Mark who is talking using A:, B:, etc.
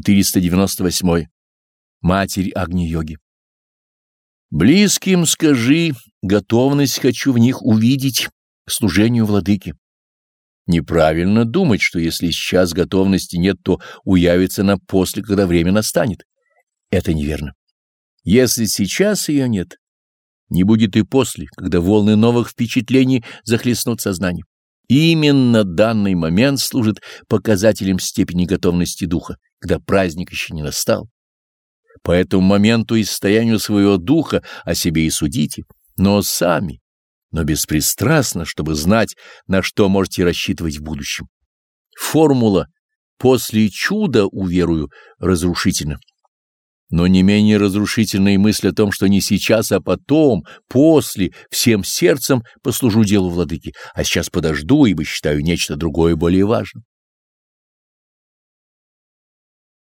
A: 498. Матерь Агни-йоги. Близким скажи, готовность хочу в них увидеть к служению владыки. Неправильно думать, что если сейчас готовности нет, то уявится на после, когда время настанет. Это неверно. Если сейчас ее нет, не будет и после, когда волны новых впечатлений захлестнут сознание. Именно данный момент служит показателем степени готовности духа, когда праздник еще не настал. По этому моменту и состоянию своего духа о себе и судите, но сами, но беспристрастно, чтобы знать, на что можете рассчитывать в будущем. Формула «после чуда уверую» разрушительна. Но не менее разрушительная мысль о том, что не сейчас, а потом, после, всем сердцем послужу делу владыки, а сейчас подожду, ибо считаю нечто другое более важным.